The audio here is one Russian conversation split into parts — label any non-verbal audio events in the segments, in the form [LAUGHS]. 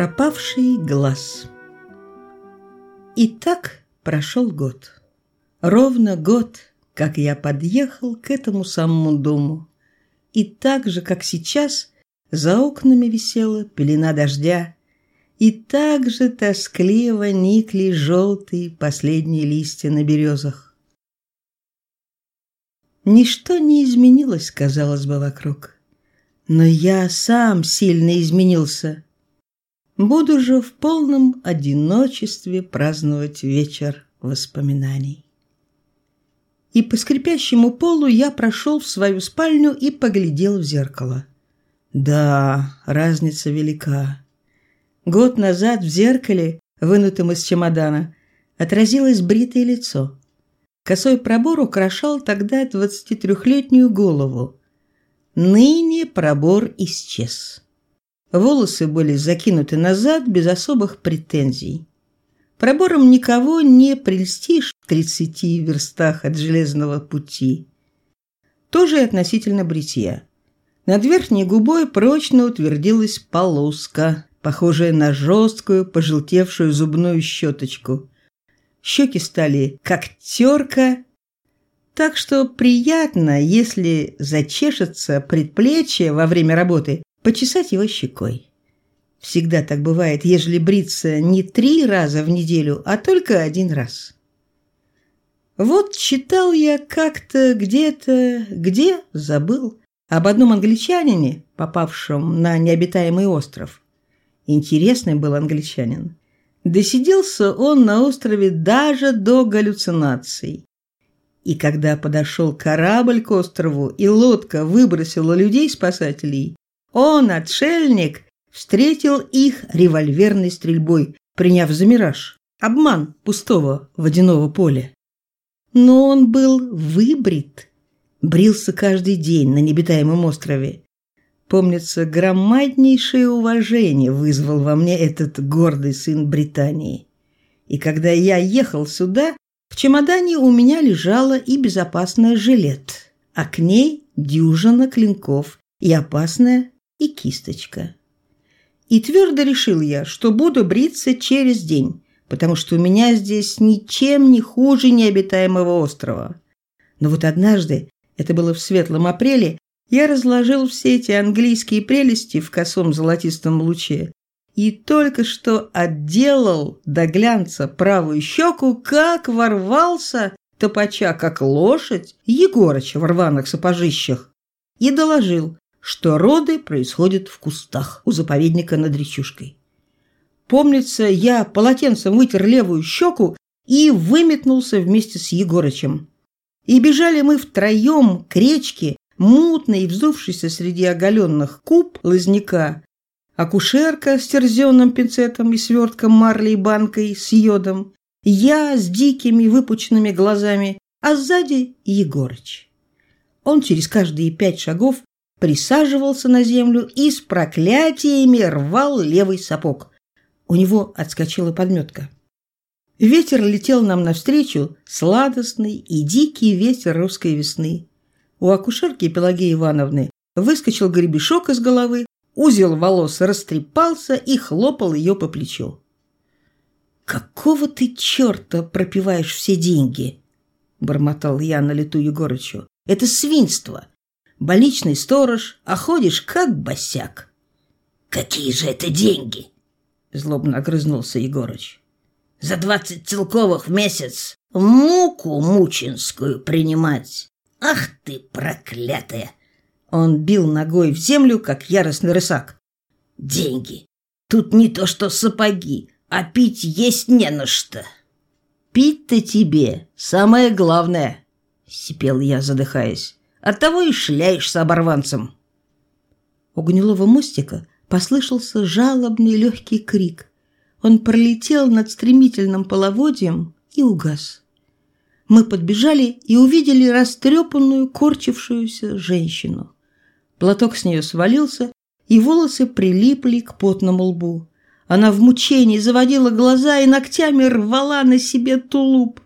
Пропавший глаз И так прошел год. Ровно год, как я подъехал к этому самому дому. И так же, как сейчас, за окнами висела пелена дождя, и так же тоскливо никли желтые последние листья на березах. Ничто не изменилось, казалось бы, вокруг. Но я сам сильно изменился. Буду же в полном одиночестве праздновать вечер воспоминаний. И по скрипящему полу я прошел в свою спальню и поглядел в зеркало. Да, разница велика. Год назад в зеркале, вынутом из чемодана, отразилось бритое лицо. Косой пробор украшал тогда 23-летнюю голову. Ныне пробор исчез. Волосы были закинуты назад без особых претензий. Пробором никого не прельстишь в тридцати верстах от железного пути. Тоже относительно бритья. Над верхней губой прочно утвердилась полоска, похожая на жесткую, пожелтевшую зубную щеточку. Щеки стали как терка, так что приятно, если зачешется предплечье во время работы, почесать его щекой. Всегда так бывает, ежели бриться не три раза в неделю, а только один раз. Вот читал я как-то где-то, где, забыл, об одном англичанине, попавшем на необитаемый остров. Интересный был англичанин. Досиделся он на острове даже до галлюцинаций. И когда подошел корабль к острову, и лодка выбросила людей-спасателей, он, отшельник, встретил их револьверной стрельбой, приняв за мираж, обман пустого водяного поля. Но он был выбрит, брился каждый день на небитаемом острове. Помнится, громаднейшее уважение вызвал во мне этот гордый сын Британии. И когда я ехал сюда, в чемодане у меня лежала и безопасная жилет, а к ней дюжина клинков и опасная и кисточка. И твердо решил я, что буду бриться через день, потому что у меня здесь ничем не хуже необитаемого острова. Но вот однажды, это было в светлом апреле, я разложил все эти английские прелести в косом золотистом луче и только что отделал до глянца правую щеку, как ворвался топача, как лошадь, Егорыч в рваных сапожищах, и доложил, что роды происходят в кустах у заповедника над речушкой. Помнится, я полотенцем вытер левую щеку и выметнулся вместе с Егорычем. И бежали мы втроем к речке, мутной и вздувшейся среди оголенных куб лозняка, акушерка с терзенным пинцетом и свертком марли и банкой с йодом, я с дикими выпученными глазами, а сзади Егорыч. Он через каждые пять шагов присаживался на землю и с проклятиями рвал левый сапог. У него отскочила подметка. Ветер летел нам навстречу, сладостный и дикий ветер русской весны. У акушерки Пелагеи Ивановны выскочил гребешок из головы, узел волос растрепался и хлопал ее по плечу. «Какого ты черта пропиваешь все деньги?» – бормотал я на лету Егорычу. «Это свинство больничный сторож, а ходишь как босяк. «Какие же это деньги?» – злобно огрызнулся Егорыч. «За двадцать целковых в месяц муку мучинскую принимать. Ах ты, проклятая!» Он бил ногой в землю, как яростный рысак. «Деньги! Тут не то что сапоги, а пить есть не на что!» «Пить-то тебе самое главное!» – сипел я, задыхаясь. Оттого и шляешься оборванцем. У гнилого мостика послышался жалобный легкий крик. Он пролетел над стремительным половодьем и угас. Мы подбежали и увидели растрепанную, корчившуюся женщину. Платок с нее свалился, и волосы прилипли к потному лбу. Она в мучении заводила глаза и ногтями рвала на себе тулуп.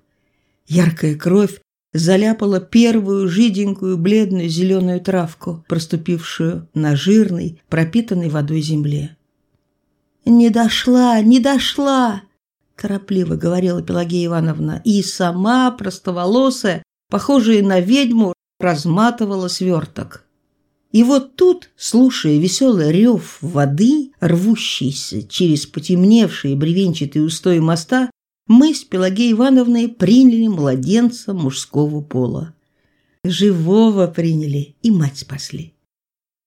Яркая кровь заляпала первую жиденькую бледную зеленую травку, проступившую на жирной, пропитанной водой земле. «Не дошла, не дошла!» – торопливо говорила Пелагея Ивановна, и сама, простоволосая, похожая на ведьму, разматывала сверток. И вот тут, слушая веселый рев воды, рвущийся через потемневшие бревенчатые устои моста, мы с Пелагеей Ивановной приняли младенца мужского пола. Живого приняли и мать спасли.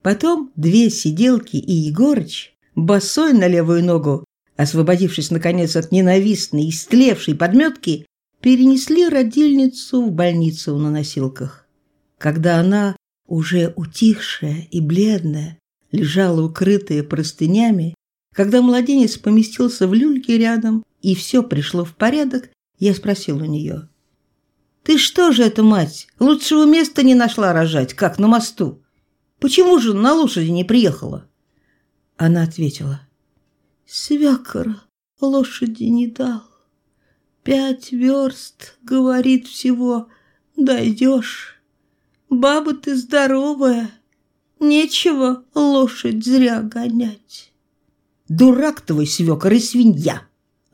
Потом две сиделки и Егорыч, босой на левую ногу, освободившись, наконец, от ненавистной, истлевшей подметки, перенесли родильницу в больницу на носилках. Когда она, уже утихшая и бледная, лежала укрытая простынями, когда младенец поместился в люльке рядом, и все пришло в порядок, я спросил у нее. «Ты что же это, мать, лучшего места не нашла рожать, как на мосту? Почему же на лошади не приехала?» Она ответила. «Свекор лошади не дал. Пять верст, говорит всего, дойдешь. Баба ты здоровая, нечего лошадь зря гонять». «Дурак твой, свекор, и свинья!» —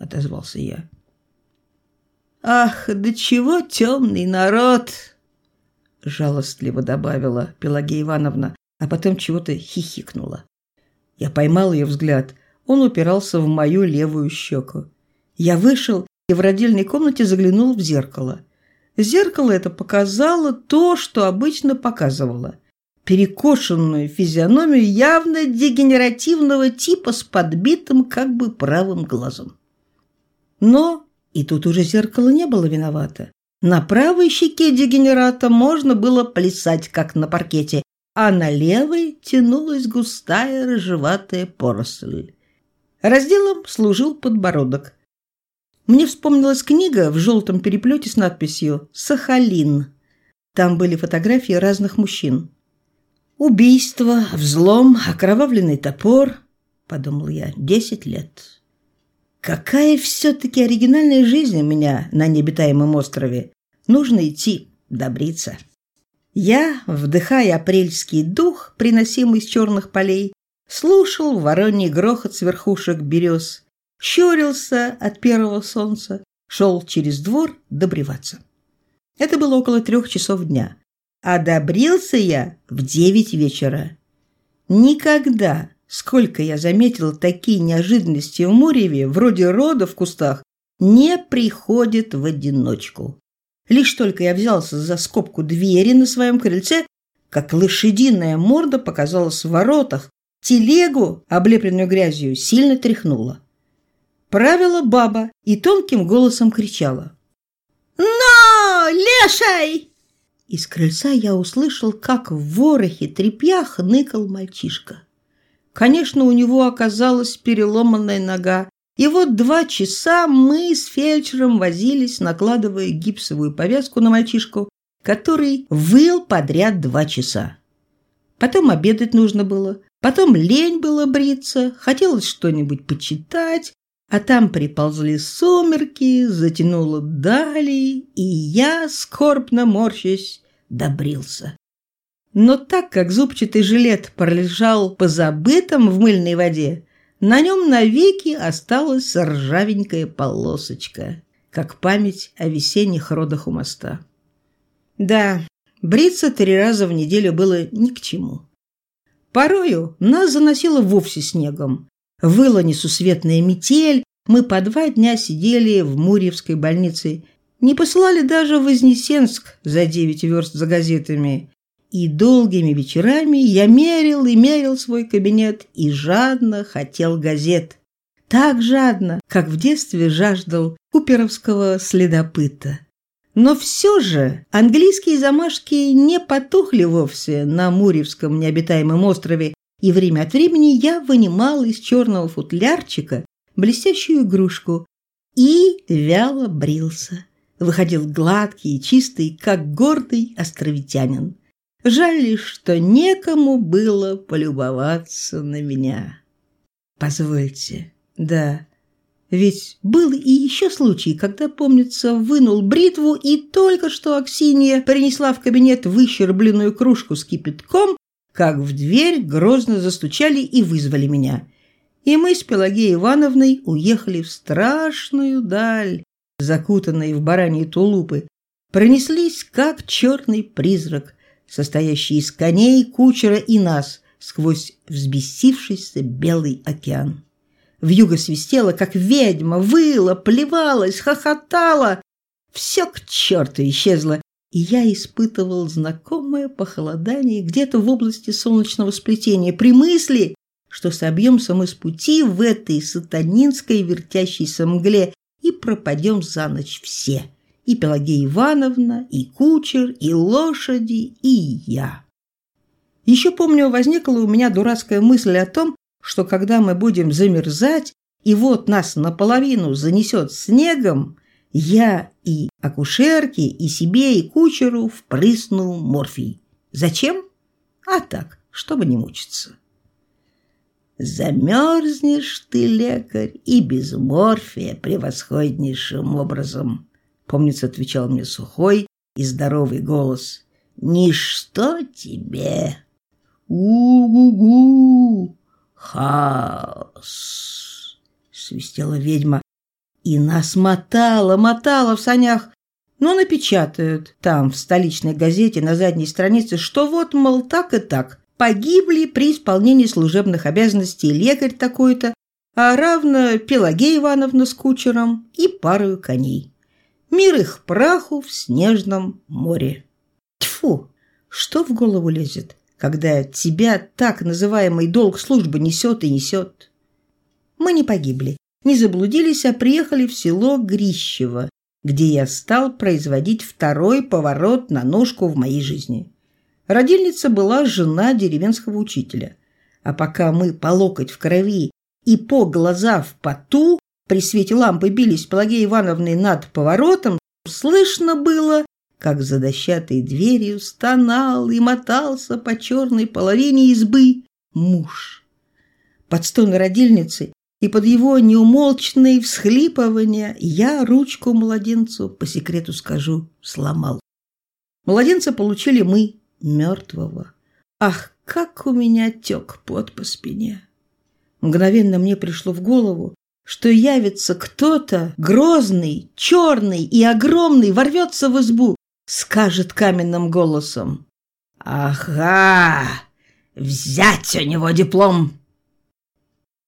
отозвался я. «Ах, да чего темный народ!» — жалостливо добавила Пелагея Ивановна, а потом чего-то хихикнула. Я поймал ее взгляд. Он упирался в мою левую щеку. Я вышел и в родильной комнате заглянул в зеркало. Зеркало это показало то, что обычно показывало. Перекошенную физиономию явно дегенеративного типа с подбитым как бы правым глазом. Но и тут уже зеркало не было виновато. На правой щеке дегенерата можно было плясать, как на паркете, а на левой тянулась густая рыжеватая поросль. Разделом служил подбородок. Мне вспомнилась книга в желтом переплете с надписью «Сахалин». Там были фотографии разных мужчин. «Убийство, взлом, окровавленный топор», — подумал я, — «десять лет». Какая все-таки оригинальная жизнь у меня на необитаемом острове. Нужно идти, добриться. Я, вдыхая апрельский дух, приносимый из черных полей, слушал вороний грохот с верхушек берез, щурился от первого солнца, шел через двор добриваться. Это было около трех часов дня, а добрился я в девять вечера. Никогда Сколько я заметил, такие неожиданности в Муреве, вроде рода в кустах, не приходят в одиночку. Лишь только я взялся за скобку двери на своем крыльце, как лошадиная морда показалась в воротах, телегу, облепленную грязью, сильно тряхнула. Правила баба и тонким голосом кричала. «Но, лешай!» Из крыльца я услышал, как в ворохе тряпьях ныкал мальчишка. Конечно, у него оказалась переломанная нога. И вот два часа мы с фельдшером возились, накладывая гипсовую повязку на мальчишку, который выл подряд два часа. Потом обедать нужно было, потом лень было бриться, хотелось что-нибудь почитать, а там приползли сумерки, затянуло дали, и я, скорбно морщась, добрился. Но так как зубчатый жилет пролежал позабытым в мыльной воде, на нем навеки осталась ржавенькая полосочка, как память о весенних родах у моста. Да, бриться три раза в неделю было ни к чему. Порою нас заносило вовсе снегом. Выла несусветная метель, мы по два дня сидели в Мурьевской больнице, не посылали даже в Вознесенск за девять верст за газетами, и долгими вечерами я мерил и мерил свой кабинет и жадно хотел газет. Так жадно, как в детстве жаждал куперовского следопыта. Но все же английские замашки не потухли вовсе на Муревском необитаемом острове, и время от времени я вынимал из черного футлярчика блестящую игрушку и вяло брился. Выходил гладкий и чистый, как гордый островитянин. Жаль лишь, что некому было полюбоваться на меня. Позвольте, да, ведь был и еще случай, когда, помнится, вынул бритву, и только что Аксинья принесла в кабинет выщербленную кружку с кипятком, как в дверь грозно застучали и вызвали меня. и мы с Пелагеей Ивановной уехали в страшную даль, закутанные в бараньи тулупы, пронеслись, как черный призрак, состоящий из коней, кучера и нас, сквозь взбесившийся белый океан. Вьюга свистела, как ведьма, выла, плевалась, хохотала. Все к черту исчезло, и я испытывал знакомое похолодание где-то в области солнечного сплетения при мысли, что собьемся мы с пути в этой сатанинской вертящейся мгле и пропадем за ночь все. И Пелагея Ивановна, и кучер, и лошади, и я. Еще помню, возникла у меня дурацкая мысль о том, что когда мы будем замерзать, и вот нас наполовину занесет снегом, я и акушерке, и себе, и кучеру впрысну морфий. Зачем? А так, чтобы не мучиться. Замерзнешь ты, лекарь, и без морфия превосходнейшим образом. Помнится, отвечал мне сухой и здоровый голос. Ничто тебе. У-гу-гу. «Хаос!» — свистела ведьма. И нас мотала, мотала в санях. Но напечатают там, в столичной газете, на задней странице, что вот, мол, так и так. Погибли при исполнении служебных обязанностей лекарь такой-то, а равно Пелагея Ивановна с кучером и парою коней. Мир их праху в снежном море. Тьфу! Что в голову лезет? когда тебя так называемый долг службы несет и несет. Мы не погибли, не заблудились, а приехали в село Грищево, где я стал производить второй поворот на ножку в моей жизни. Родильница была жена деревенского учителя. А пока мы по локоть в крови и по глаза в поту при свете лампы бились Пелагеей Ивановной над поворотом, слышно было, как за дощатой дверью стонал и мотался по черной половине избы муж. Под стоны родильницы и под его неумолчные всхлипывания я ручку младенцу, по секрету скажу, сломал. Младенца получили мы, мертвого. Ах, как у меня тек пот по спине! Мгновенно мне пришло в голову, что явится кто-то грозный, черный и огромный, ворвется в избу, скажет каменным голосом. «Ага, взять у него диплом!»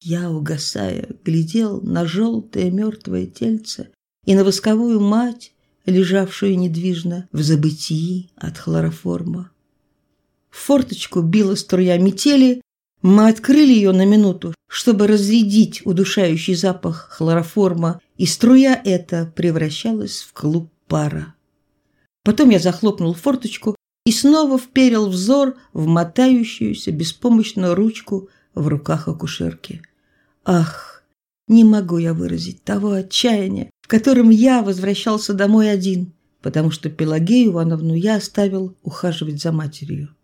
Я, угасая, глядел на желтое мертвое тельце и на восковую мать, лежавшую недвижно в забытии от хлороформа. В форточку била струя метели, мы открыли ее на минуту, чтобы разрядить удушающий запах хлороформа, и струя эта превращалась в клуб пара. Потом я захлопнул форточку и снова вперил взор в мотающуюся беспомощную ручку в руках акушерки. Ах, не могу я выразить того отчаяния, в котором я возвращался домой один, потому что Пелагею Ивановну я оставил ухаживать за матерью.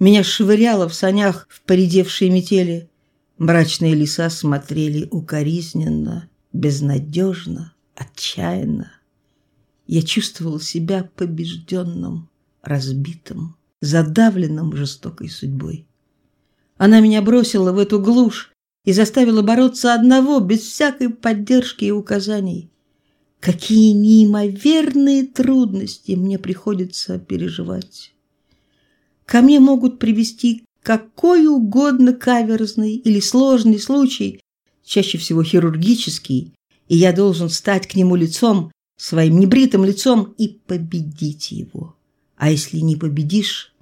Меня швыряло в санях в поредевшие метели. Мрачные леса смотрели укоризненно, безнадежно, отчаянно. Я чувствовал себя побежденным, разбитым, задавленным жестокой судьбой. Она меня бросила в эту глушь и заставила бороться одного, без всякой поддержки и указаний. Какие неимоверные трудности мне приходится переживать. Ко мне могут привести какой угодно каверзный или сложный случай, чаще всего хирургический, и я должен стать к нему лицом, своим небритым лицом и победить его. А если не победишь,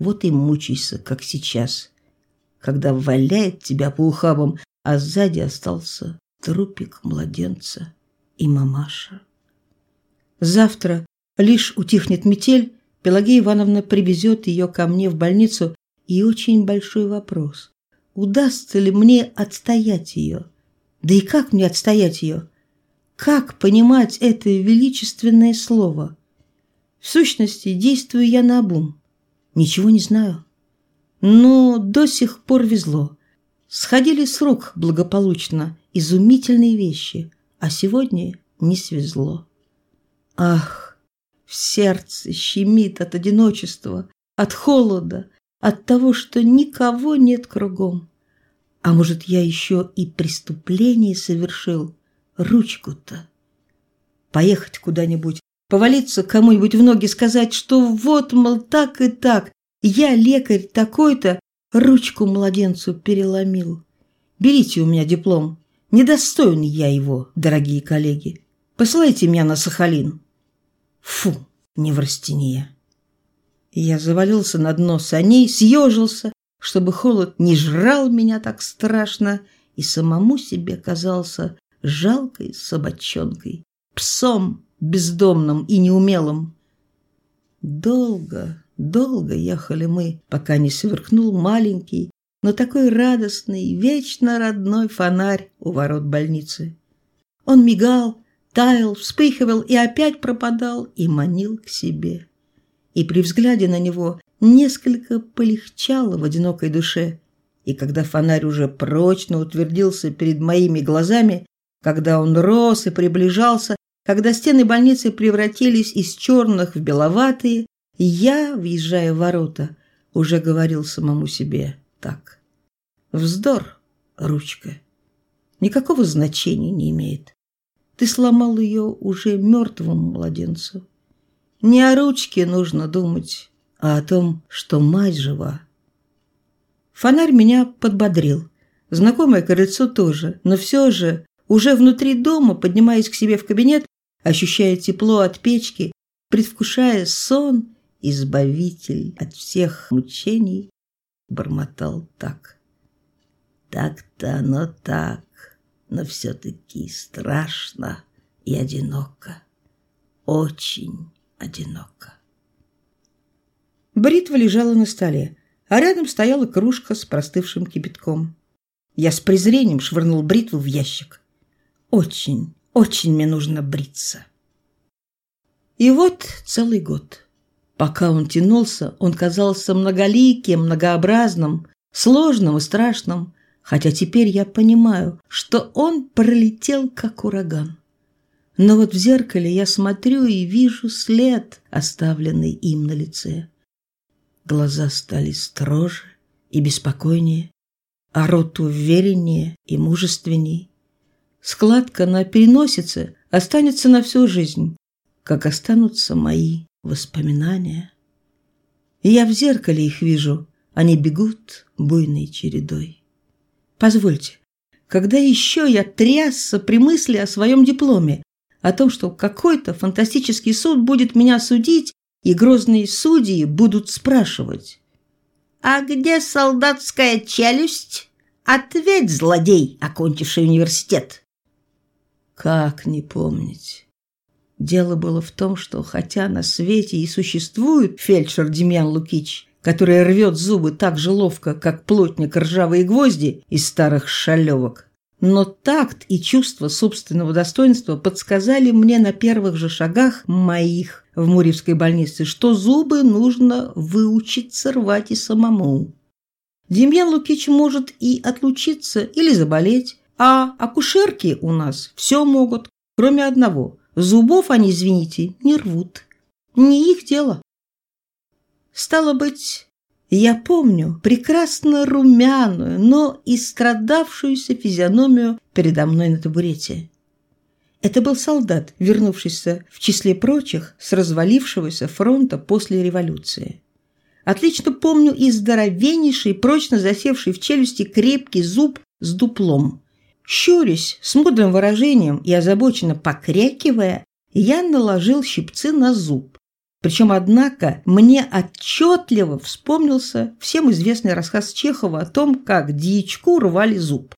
вот и мучайся, как сейчас, когда валяет тебя по ухабам, а сзади остался трупик младенца и мамаша. Завтра лишь утихнет метель, Пелагея Ивановна привезет ее ко мне в больницу, и очень большой вопрос. Удастся ли мне отстоять ее? Да и как мне отстоять ее? Как понимать это величественное слово? В сущности, действую я наобум. Ничего не знаю. Но до сих пор везло. Сходили с рук благополучно изумительные вещи, а сегодня не свезло. Ах, в сердце щемит от одиночества, от холода, от того, что никого нет кругом. А может, я еще и преступление совершил? Ручку-то. Поехать куда-нибудь, повалиться кому-нибудь в ноги, сказать, что вот, мол, так и так, я лекарь такой-то, ручку младенцу переломил. Берите у меня диплом. Недостоин я его, дорогие коллеги. Посылайте меня на Сахалин. Фу, неврастения. Я завалился на дно саней, съежился, чтобы холод не жрал меня так страшно, и самому себе казался жалкой собачонкой, псом бездомным и неумелым. Долго, долго ехали мы, пока не сверкнул маленький, но такой радостный, вечно родной фонарь у ворот больницы. Он мигал, таял, вспыхивал и опять пропадал и манил к себе. И при взгляде на него несколько полегчало в одинокой душе. И когда фонарь уже прочно утвердился перед моими глазами, когда он рос и приближался, когда стены больницы превратились из черных в беловатые, я, въезжая в ворота, уже говорил самому себе так. Вздор, ручка. Никакого значения не имеет. Ты сломал ее уже мертвому младенцу. Не о ручке нужно думать, а о том, что мать жива. Фонарь меня подбодрил. Знакомое крыльцо тоже, но все же, уже внутри дома, поднимаясь к себе в кабинет, ощущая тепло от печки, предвкушая сон, избавитель от всех мучений, бормотал так. Так-то оно так, но все-таки страшно и одиноко, очень одиноко. Бритва лежала на столе, а рядом стояла кружка с простывшим кипятком. Я с презрением швырнул бритву в ящик. Очень, очень мне нужно бриться. И вот целый год. Пока он тянулся, он казался многоликим, многообразным, сложным и страшным, хотя теперь я понимаю, что он пролетел как ураган. Но вот в зеркале я смотрю и вижу след, оставленный им на лице. Глаза стали строже и беспокойнее, а рот увереннее и мужественней. Складка на переносице останется на всю жизнь, как останутся мои воспоминания. И я в зеркале их вижу, они бегут буйной чередой. Позвольте, когда еще я трясся при мысли о своем дипломе, о том, что какой-то фантастический суд будет меня судить, и грозные судьи будут спрашивать. «А где солдатская челюсть? Ответь, злодей, окончивший университет!» Как не помнить? Дело было в том, что хотя на свете и существует фельдшер Демьян Лукич, который рвет зубы так же ловко, как плотник ржавые гвозди из старых шалевок, но такт и чувство собственного достоинства подсказали мне на первых же шагах моих в Мурьевской больнице, что зубы нужно выучиться рвать и самому. Демьян Лукич может и отлучиться, или заболеть, а акушерки у нас все могут, кроме одного. Зубов они, извините, не рвут. Не их дело. Стало быть, я помню прекрасно румяную, но и страдавшуюся физиономию передо мной на табурете. Это был солдат, вернувшийся в числе прочих с развалившегося фронта после революции. Отлично помню и здоровеннейший, прочно засевший в челюсти крепкий зуб с дуплом, Щурясь, с мудрым выражением и озабоченно покрякивая, я наложил щипцы на зуб. Причем, однако, мне отчетливо вспомнился всем известный рассказ Чехова о том, как дьячку рвали зуб.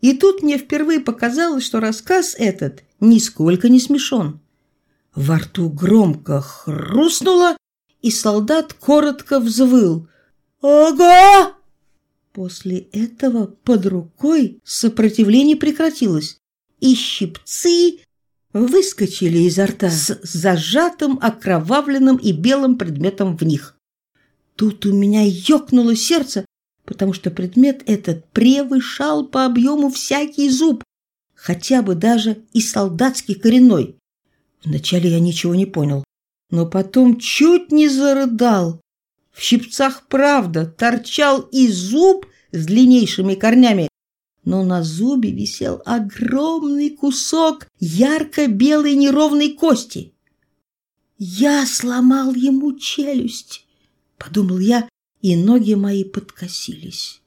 И тут мне впервые показалось, что рассказ этот нисколько не смешон. Во рту громко хрустнуло, и солдат коротко взвыл. «Ага!» После этого под рукой сопротивление прекратилось, и щипцы выскочили изо рта с зажатым, окровавленным и белым предметом в них. Тут у меня ёкнуло сердце, потому что предмет этот превышал по объему всякий зуб, хотя бы даже и солдатский коренной. Вначале я ничего не понял, но потом чуть не зарыдал. В щипцах, правда, торчал и зуб с длиннейшими корнями, но на зубе висел огромный кусок ярко-белой неровной кости. «Я сломал ему челюсть», — подумал я, и ноги мои подкосились.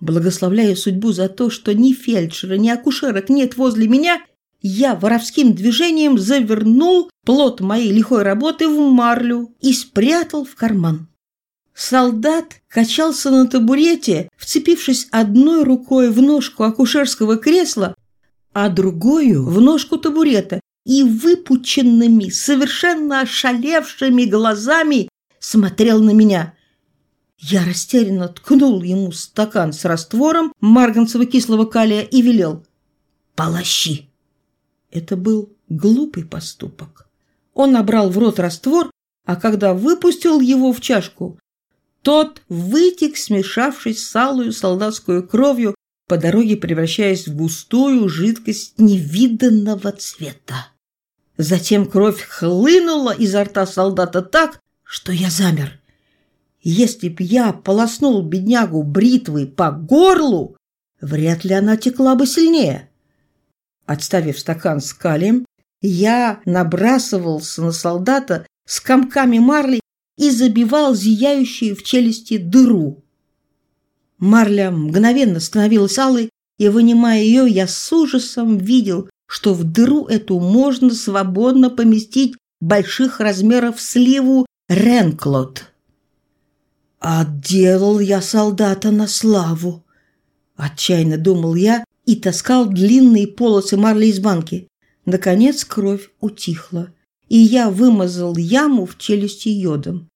Благословляя судьбу за то, что ни фельдшера, ни акушерок нет возле меня, я воровским движением завернул плод моей лихой работы в марлю и спрятал в карман. Солдат качался на табурете, вцепившись одной рукой в ножку акушерского кресла, а другую в ножку табурета и выпученными, совершенно ошалевшими глазами смотрел на меня. Я растерянно ткнул ему стакан с раствором марганцево кислого калия и велел «Полощи!». Это был глупый поступок. Он набрал в рот раствор, а когда выпустил его в чашку, тот вытек, смешавшись с алую солдатскую кровью, по дороге превращаясь в густую жидкость невиданного цвета. Затем кровь хлынула изо рта солдата так, что я замер. Если б я полоснул беднягу бритвой по горлу, вряд ли она текла бы сильнее. Отставив стакан с калием, я набрасывался на солдата с комками марли и забивал зияющую в челюсти дыру. Марля мгновенно становилась алой, и, вынимая ее, я с ужасом видел, что в дыру эту можно свободно поместить больших размеров сливу Ренклот. «Отделал я солдата на славу!» Отчаянно думал я и таскал длинные полосы марли из банки. Наконец кровь утихла, и я вымазал яму в челюсти йодом.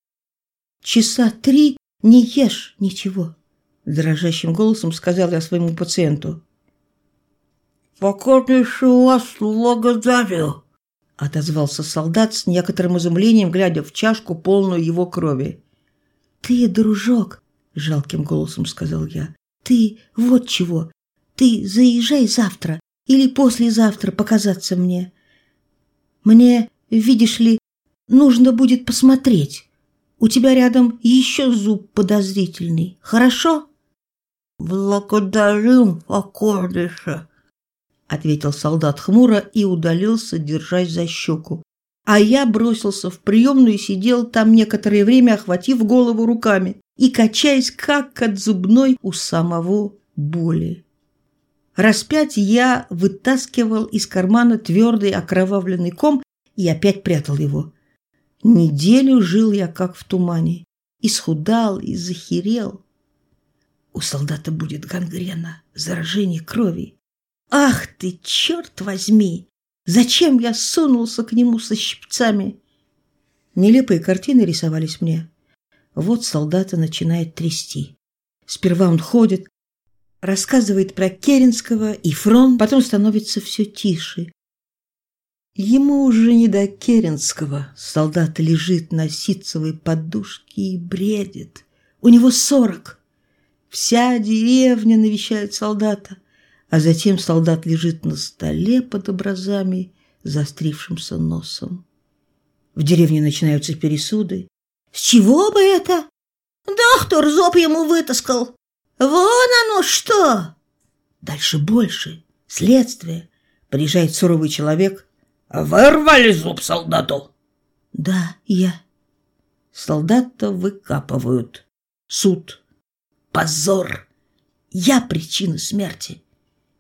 «Часа три не ешь ничего», – дрожащим голосом сказал я своему пациенту. «Покорнейше вас благодарю», – отозвался солдат с некоторым изумлением, глядя в чашку, полную его крови. «Ты, дружок», — жалким голосом сказал я, — «ты вот чего. Ты заезжай завтра или послезавтра показаться мне. Мне, видишь ли, нужно будет посмотреть. У тебя рядом еще зуб подозрительный. Хорошо?» «Благодарю, покорнейше», — ответил солдат хмуро и удалился, держась за щеку а я бросился в приемную и сидел там некоторое время, охватив голову руками и качаясь, как от зубной у самого боли. Распять я вытаскивал из кармана твердый окровавленный ком и опять прятал его. Неделю жил я как в тумане, исхудал и захерел. У солдата будет гангрена, заражение крови. Ах ты, черт возьми! Зачем я сунулся к нему со щипцами? Нелепые картины рисовались мне. Вот солдата начинает трясти. Сперва он ходит, рассказывает про Керенского и фронт, потом становится все тише. Ему уже не до Керенского. Солдат лежит на ситцевой подушке и бредит. У него сорок. Вся деревня навещает солдата а затем солдат лежит на столе под образами, заострившимся носом. В деревне начинаются пересуды. «С чего бы это? Доктор зоб ему вытаскал. Вон оно что!» Дальше больше. Следствие. Приезжает суровый человек. «Вырвали зуб солдату?» «Да, я». Солдата выкапывают. Суд. Позор. Я причина смерти.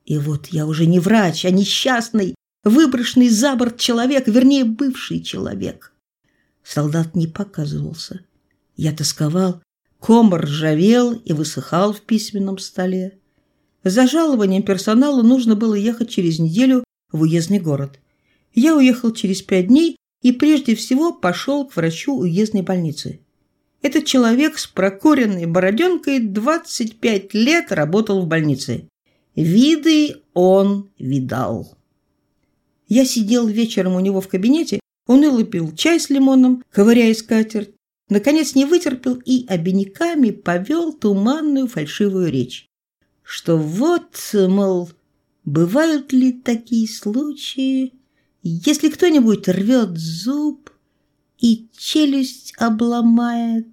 И вот я уже не врач, а несчастный, выброшенный за борт человек, вернее, бывший человек. Солдат не показывался. Я тосковал, ком ржавел и высыхал в письменном столе. За жалованием персонала нужно было ехать через неделю в уездный город. Я уехал через пять дней и прежде всего пошел к врачу уездной больницы. Этот человек с прокуренной бороденкой 25 лет работал в больнице. Виды он видал. Я сидел вечером у него в кабинете, уныло пил чай с лимоном, ковыряя скатерть, наконец не вытерпел и обиняками повел туманную фальшивую речь. Что вот, мол, бывают ли такие случаи, если кто-нибудь рвет зуб и челюсть обломает,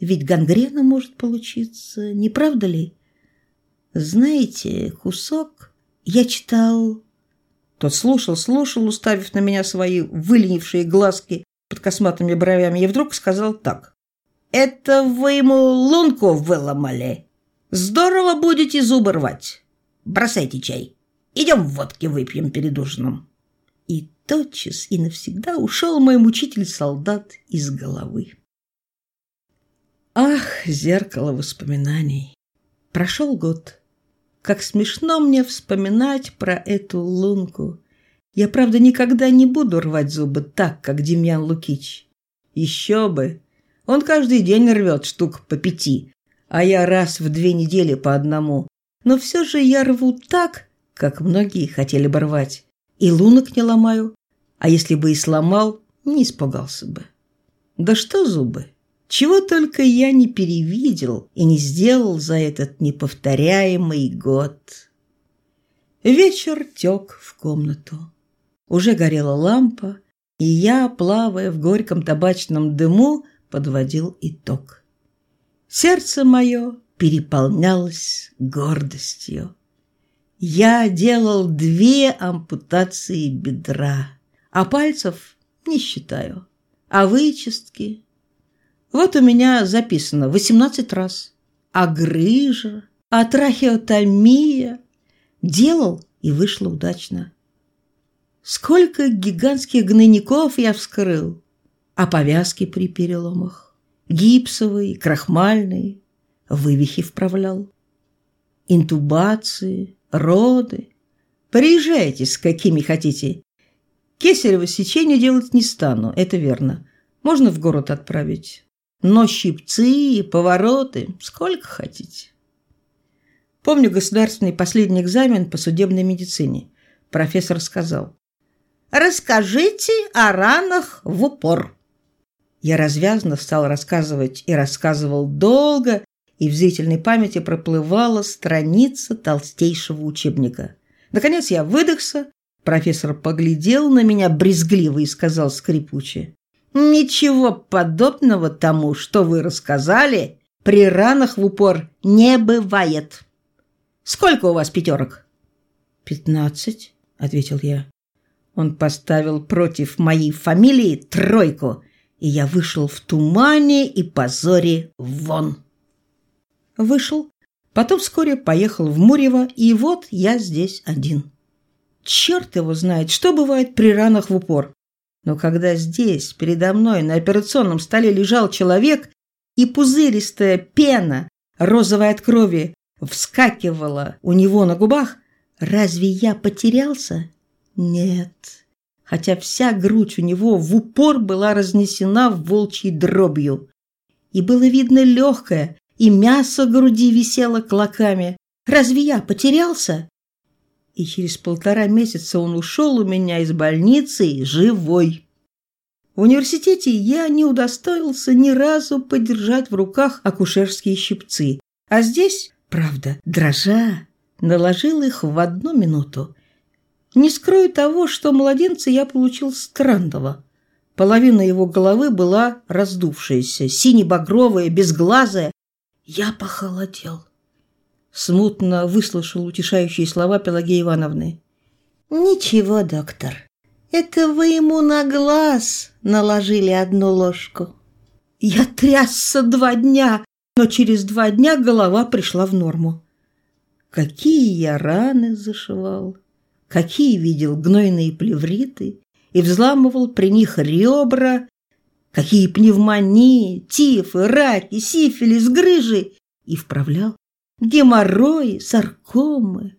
Ведь гангрена может получиться, не правда ли? Знаете, кусок я читал... Тот слушал, слушал, уставив на меня свои выленившие глазки под косматыми бровями, и вдруг сказал так. «Это вы ему лунку выломали. Здорово будете зубы рвать. Бросайте чай. Идем водки выпьем перед ужином». Тотчас и навсегда ушел мой мучитель-солдат из головы. Ах, зеркало воспоминаний! Прошел год. Как смешно мне вспоминать про эту лунку. Я, правда, никогда не буду рвать зубы так, как Демьян Лукич. Еще бы! Он каждый день рвет штук по пяти, а я раз в две недели по одному. Но все же я рву так, как многие хотели бы рвать. И лунок не ломаю, а если бы и сломал, не испугался бы. Да что зубы? Чего только я не перевидел и не сделал за этот неповторяемый год. Вечер тек в комнату. Уже горела лампа, и я, плавая в горьком табачном дыму, подводил итог. Сердце мое переполнялось гордостью. Я делал две ампутации бедра, а пальцев не считаю, а вычистки. Вот у меня записано 18 раз. А грыжа, а трахеотомия. Делал и вышло удачно. Сколько гигантских гнойников я вскрыл, а повязки при переломах, гипсовые, крахмальные, вывихи вправлял, интубации, роды. Приезжайте с какими хотите. Кесарево сечение делать не стану, это верно. Можно в город отправить. Но щипцы повороты сколько хотите. Помню государственный последний экзамен по судебной медицине. Профессор сказал, Расскажите о ранах в упор. Я развязно стал рассказывать и рассказывал долго, и в зрительной памяти проплывала страница толстейшего учебника. Наконец я выдохся, профессор поглядел на меня брезгливо и сказал скрипуче. «Ничего подобного тому, что вы рассказали, при ранах в упор не бывает. Сколько у вас пятерок?» «Пятнадцать», — ответил я. Он поставил против моей фамилии тройку, и я вышел в тумане и позоре вон. Вышел, потом вскоре поехал в Мурево, и вот я здесь один. Черт его знает, что бывает при ранах в упор. Но когда здесь, передо мной, на операционном столе лежал человек, и пузыристая пена, розовая от крови, вскакивала у него на губах, разве я потерялся? Нет, хотя вся грудь у него в упор была разнесена волчьей дробью. И было видно легкое, и мясо груди висело клоками. Разве я потерялся? И через полтора месяца он ушел у меня из больницы живой. В университете я не удостоился ни разу подержать в руках акушерские щипцы. А здесь, правда, дрожа, наложил их в одну минуту. Не скрою того, что младенца я получил странного. Половина его головы была раздувшаяся, сине-багровая, безглазая. Я похолодел. Смутно выслушал утешающие слова Пелагеи Ивановны. «Ничего, доктор, это вы ему на глаз наложили одну ложку». Я трясся два дня, но через два дня голова пришла в норму. Какие я раны зашивал! какие видел гнойные плевриты и взламывал при них ребра, какие пневмонии, тифы, раки, сифилис, грыжи, и вправлял геморрои, саркомы.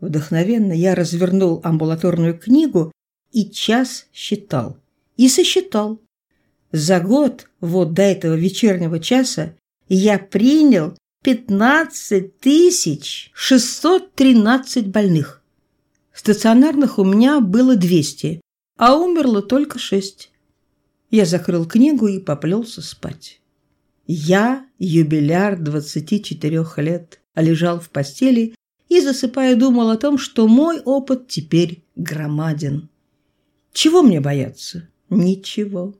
Вдохновенно я развернул амбулаторную книгу и час считал. И сосчитал. За год, вот до этого вечернего часа, я принял 15 тысяч 613 больных. Стационарных у меня было 200, а умерло только шесть. Я закрыл книгу и поплелся спать. Я, юбиляр 24 лет, лежал в постели и, засыпая, думал о том, что мой опыт теперь громаден. Чего мне бояться? Ничего.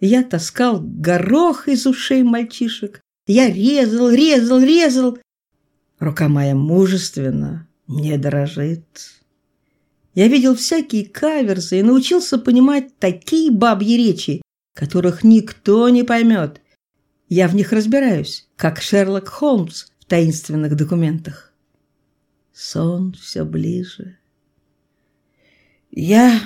Я таскал горох из ушей мальчишек. Я резал, резал, резал. Рука моя мужественно не дорожит. Я видел всякие каверзы и научился понимать такие бабьи речи, которых никто не поймет. Я в них разбираюсь, как Шерлок Холмс в таинственных документах. Сон все ближе. Я,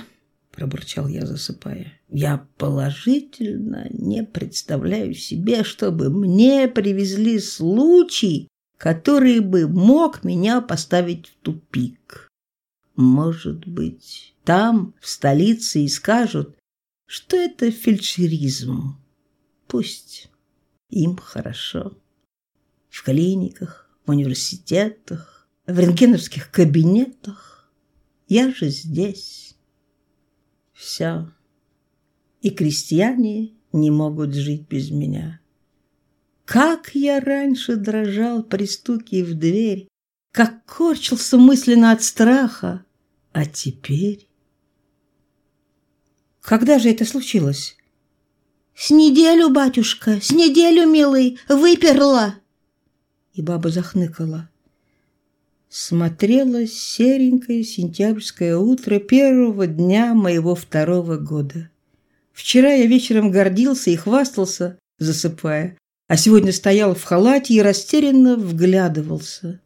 пробурчал я, засыпая, я положительно не представляю себе, чтобы мне привезли случай, который бы мог меня поставить в тупик. Может быть, там, в столице, и скажут, что это фельдшеризм. Пусть им хорошо. В клиниках, в университетах, в рентгеновских кабинетах. Я же здесь. Все. И крестьяне не могут жить без меня. Как я раньше дрожал при стуке в дверь, как корчился мысленно от страха, а теперь... Когда же это случилось? С неделю, батюшка, с неделю, милый, выперла. И баба захныкала. Смотрело серенькое сентябрьское утро первого дня моего второго года. Вчера я вечером гордился и хвастался, засыпая, а сегодня стоял в халате и растерянно вглядывался.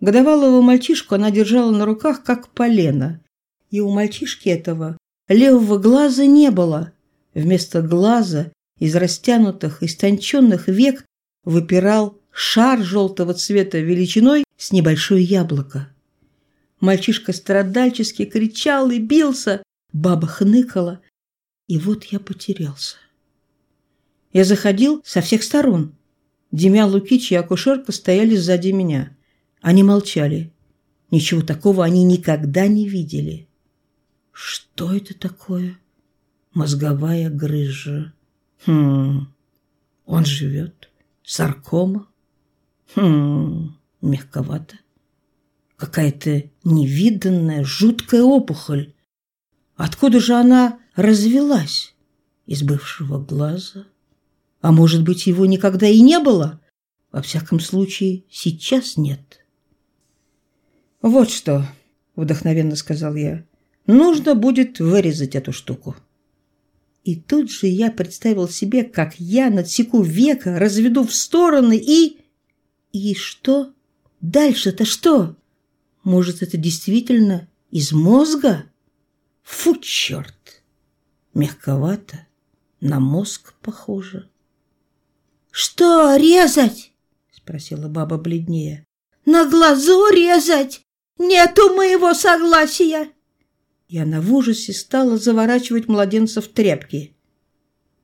Годовалого мальчишку она держала на руках, как полено, и у мальчишки этого левого глаза не было. Вместо глаза из растянутых, истонченных век выпирал шар желтого цвета величиной с небольшое яблоко. Мальчишка страдальчески кричал и бился, баба хныкала, и вот я потерялся. Я заходил со всех сторон. Демьян Лукич и акушерка стояли сзади меня. Они молчали. Ничего такого они никогда не видели. Что это такое? Мозговая грыжа. Хм, он живет. Саркома. Хм, мягковато. Какая-то невиданная, жуткая опухоль. Откуда же она развелась? Из бывшего глаза? А может быть, его никогда и не было? Во всяком случае, сейчас нет. «Вот что», — вдохновенно сказал я, — «нужно будет вырезать эту штуку». И тут же я представил себе, как я надсеку века, разведу в стороны и... И что? Дальше-то что? Может, это действительно из мозга? Фу, черт! Мягковато, на мозг похоже. «Что резать?» — спросила баба бледнее. «На глазу резать? Нету моего согласия!» И она в ужасе стала заворачивать младенца в тряпки.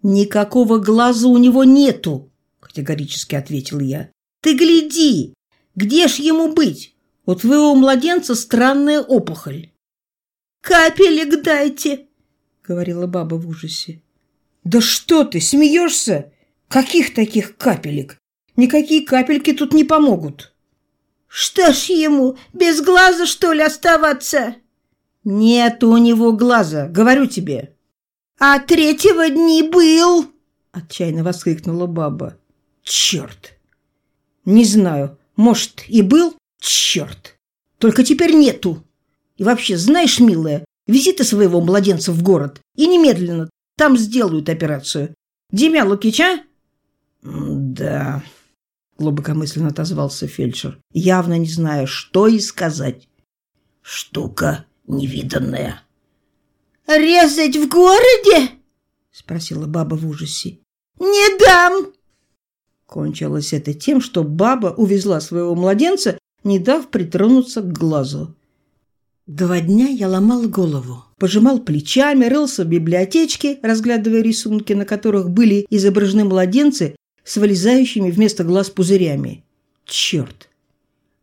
«Никакого глаза у него нету!» — категорически ответил я. «Ты гляди! Где ж ему быть? У твоего младенца странная опухоль!» «Капелек дайте!» — говорила баба в ужасе. «Да что ты, смеешься? Каких таких капелек? Никакие капельки тут не помогут. Что ж ему, без глаза, что ли, оставаться? Нет у него глаза, говорю тебе. А третьего дни был, отчаянно воскликнула баба. Черт! Не знаю, может, и был? Черт! Только теперь нету. И вообще, знаешь, милая, вези ты своего младенца в город и немедленно там сделают операцию. Демьян Лукич, а? «Да», — глубокомысленно отозвался фельдшер, явно не зная, что и сказать. «Штука невиданная». «Резать в городе?» — спросила баба в ужасе. «Не дам!» Кончилось это тем, что баба увезла своего младенца, не дав притронуться к глазу. Два дня я ломал голову, пожимал плечами, рылся в библиотечке, разглядывая рисунки, на которых были изображены младенцы с вылезающими вместо глаз пузырями. Черт!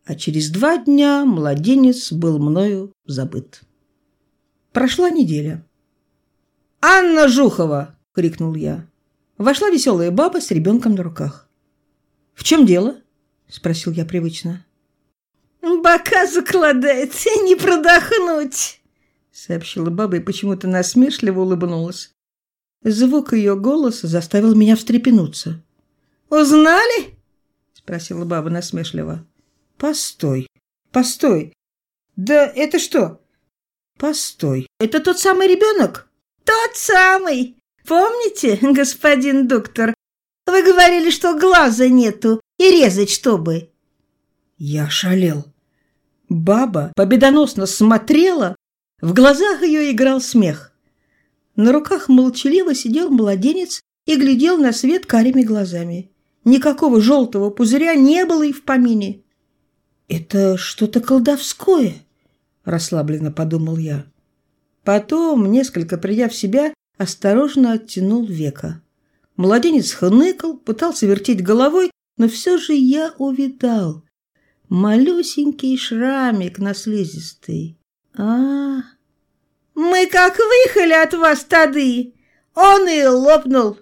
А через два дня младенец был мною забыт. Прошла неделя. «Анна Жухова!» — крикнул я. Вошла веселая баба с ребенком на руках. «В чем дело?» — спросил я привычно. «Бока закладает, не продохнуть!» — сообщила баба и почему-то насмешливо улыбнулась. Звук ее голоса заставил меня встрепенуться. «Узнали?» — спросила баба насмешливо. «Постой, постой. Да это что?» «Постой. Это тот самый ребенок?» «Тот самый. Помните, [LAUGHS] господин доктор, вы говорили, что глаза нету и резать чтобы?» Я шалел. Баба победоносно смотрела, в глазах ее играл смех. На руках молчаливо сидел младенец и глядел на свет карими глазами. Никакого желтого пузыря не было и в помине. «Это что-то колдовское», — расслабленно подумал я. Потом, несколько придя в себя, осторожно оттянул века. Младенец хныкал, пытался вертеть головой, но все же я увидал. Малюсенький шрамик на слизистой. а. «Мы как выехали от вас тады, он и лопнул».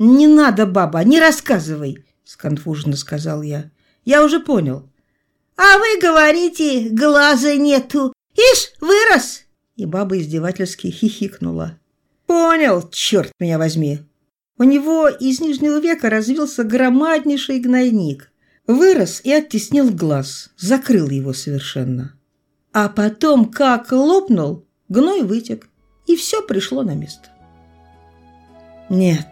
«Не надо, баба, не рассказывай», — сконфуженно сказал я. «Я уже понял». «А вы говорите, глаза нету. Ишь, вырос!» И баба издевательски хихикнула. «Понял, черт меня возьми!» У него из нижнего века развился громаднейший гнойник. Вырос и оттеснил глаз, закрыл его совершенно. А потом, как лопнул, гной вытек, и все пришло на место. Нет,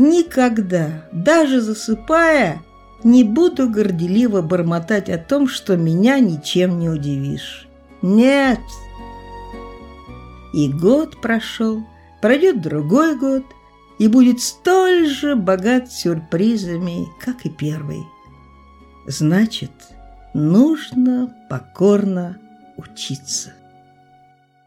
никогда, даже засыпая, не буду горделиво бормотать о том, что меня ничем не удивишь. Нет, и год прошел, пройдет другой год, и будет столь же богат сюрпризами, как и первый. Значит, нужно покорно учиться.